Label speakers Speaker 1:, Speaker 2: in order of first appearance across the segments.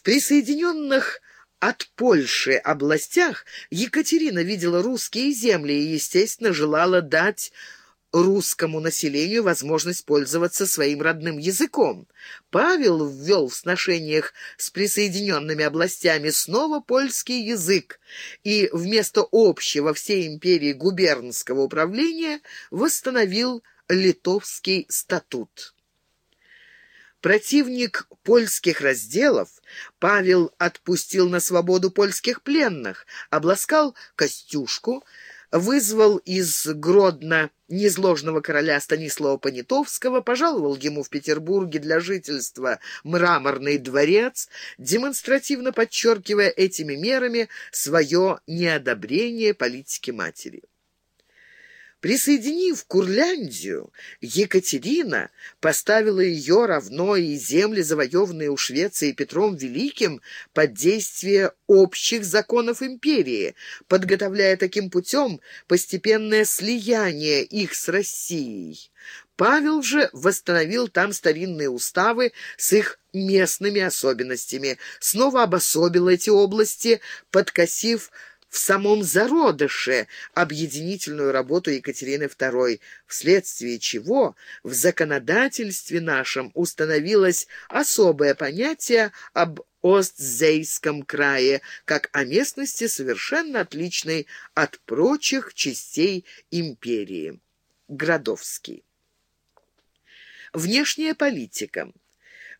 Speaker 1: В присоединенных от Польши областях Екатерина видела русские земли и, естественно, желала дать русскому населению возможность пользоваться своим родным языком. Павел ввел в сношениях с присоединенными областями снова польский язык и вместо общего всей империи губернского управления восстановил литовский статут. Противник польских разделов, Павел отпустил на свободу польских пленных, обласкал Костюшку, вызвал из Гродно незложного короля Станислава Понятовского, пожаловал ему в Петербурге для жительства мраморный дворец, демонстративно подчеркивая этими мерами свое неодобрение политики матери. Присоединив Курляндию, Екатерина поставила ее равно и земли, завоеванные у Швеции Петром Великим, под действие общих законов империи, подготовляя таким путем постепенное слияние их с Россией. Павел же восстановил там старинные уставы с их местными особенностями, снова обособил эти области, подкосив в самом зародыше объединительную работу Екатерины II, вследствие чего в законодательстве нашем установилось особое понятие об Остзейском крае, как о местности совершенно отличной от прочих частей империи. Градовский. Внешняя политика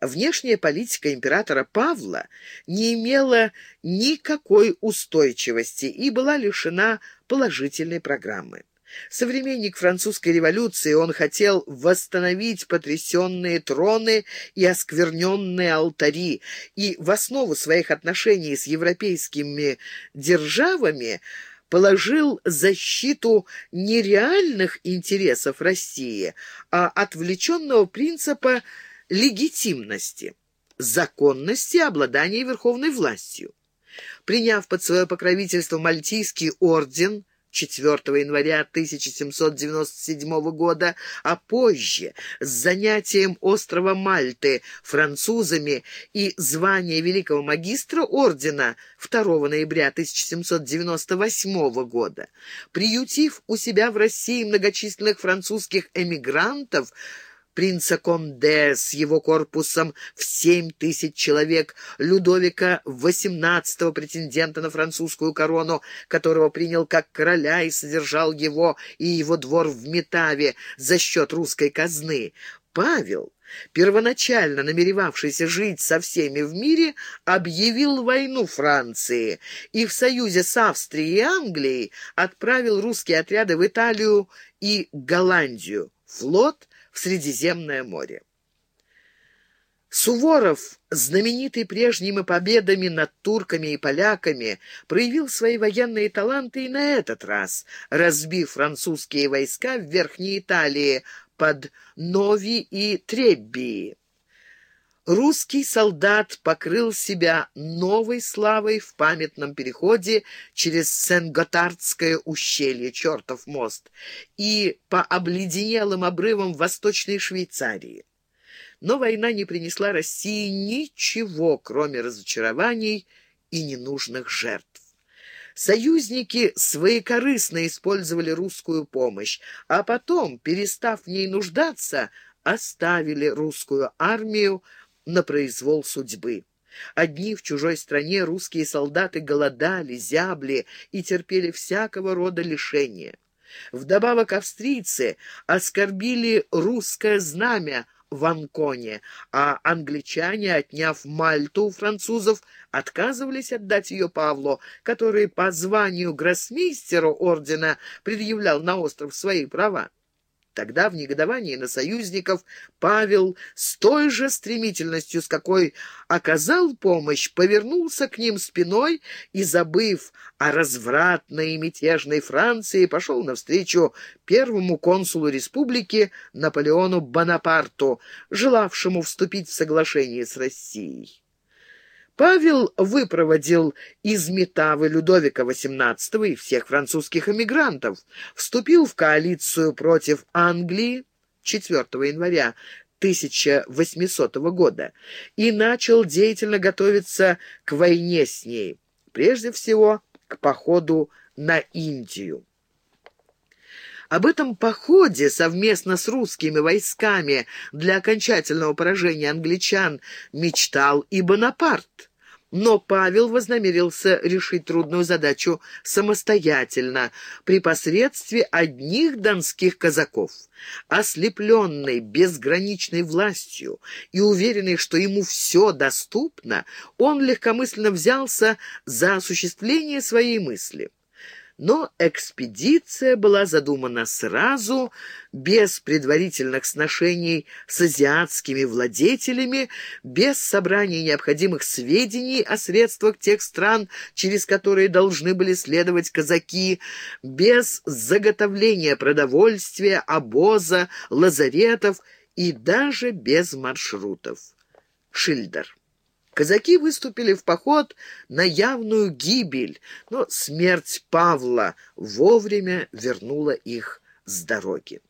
Speaker 1: внешняя политика императора Павла не имела никакой устойчивости и была лишена положительной программы. Современник французской революции, он хотел восстановить потрясенные троны и оскверненные алтари, и в основу своих отношений с европейскими державами положил защиту не реальных интересов России, а отвлеченного принципа легитимности, законности обладания верховной властью. Приняв под свое покровительство Мальтийский орден 4 января 1797 года, а позже с занятием острова Мальты французами и звание великого магистра ордена 2 ноября 1798 года, приютив у себя в России многочисленных французских эмигрантов, принца Конде с его корпусом в семь тысяч человек, Людовика XVIII, претендента на французскую корону, которого принял как короля и содержал его и его двор в Метаве за счет русской казны, Павел, первоначально намеревавшийся жить со всеми в мире, объявил войну Франции и в союзе с Австрией и Англией отправил русские отряды в Италию и Голландию. Флот Средиземное море. Суворов, знаменитый прежними победами над турками и поляками, проявил свои военные таланты и на этот раз, разбив французские войска в Верхней Италии под Нови и Треббии русский солдат покрыл себя новой славой в памятном переходе через Сен-Готардское ущелье, чертов мост, и по обледенелым обрывам Восточной Швейцарии. Но война не принесла России ничего, кроме разочарований и ненужных жертв. Союзники своекорыстно использовали русскую помощь, а потом, перестав в ней нуждаться, оставили русскую армию на произвол судьбы. Одни в чужой стране русские солдаты голодали, зябли и терпели всякого рода лишения. Вдобавок австрийцы оскорбили русское знамя в Анконе, а англичане, отняв Мальту у французов, отказывались отдать ее Павлу, который по званию гроссмейстера ордена предъявлял на остров свои права. Тогда в негодовании на союзников Павел с той же стремительностью, с какой оказал помощь, повернулся к ним спиной и, забыв о развратной и мятежной Франции, пошел навстречу первому консулу республики Наполеону Бонапарту, желавшему вступить в соглашение с Россией. Павел выпроводил из Метавы Людовика XVIII и всех французских эмигрантов, вступил в коалицию против Англии 4 января 1800 года и начал деятельно готовиться к войне с ней, прежде всего к походу на Индию. Об этом походе совместно с русскими войсками для окончательного поражения англичан мечтал и Бонапарт. Но Павел вознамерился решить трудную задачу самостоятельно, при посредстве одних донских казаков. Ослепленный безграничной властью и уверенный, что ему все доступно, он легкомысленно взялся за осуществление своей мысли. Но экспедиция была задумана сразу, без предварительных сношений с азиатскими владетелями, без собрания необходимых сведений о средствах тех стран, через которые должны были следовать казаки, без заготовления продовольствия, обоза, лазаретов и даже без маршрутов. Шильдер Казаки выступили в поход на явную гибель, но смерть Павла вовремя вернула их с дороги.